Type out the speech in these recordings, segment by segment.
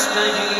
نستجيب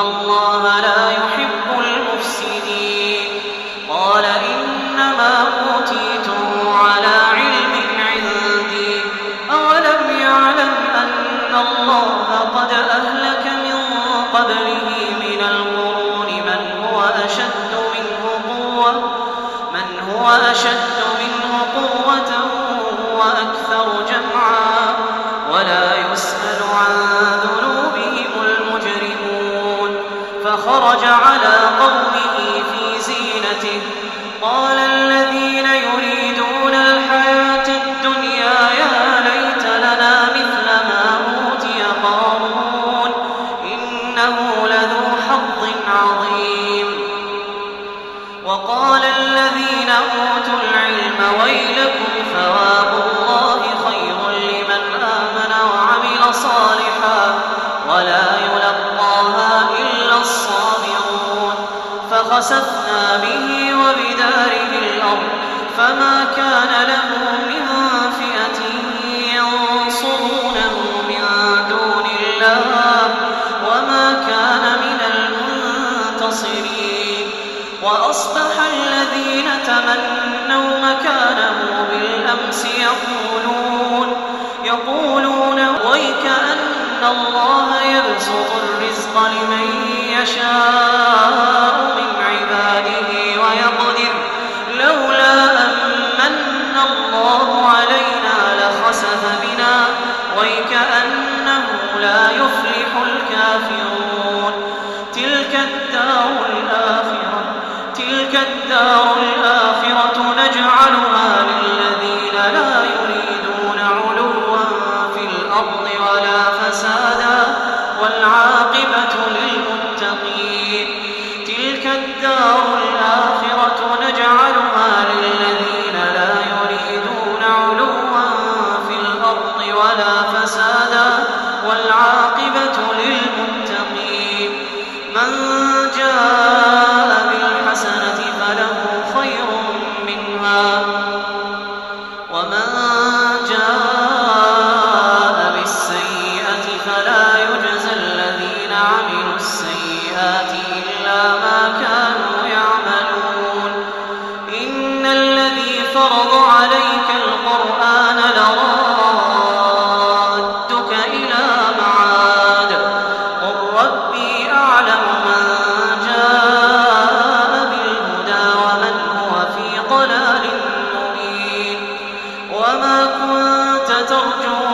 الله لا يحب الناس يقولون يقولون ويك أن الله يبسط الرزق لمن يشاء من عباده ويقدر لولا أمن الله علينا لخسف بنا ويك أنه لا يفلح الكافرون تلك الدار الآخرة تلك الدار الآخرة نجعلها وجعلت وما كنت ترجو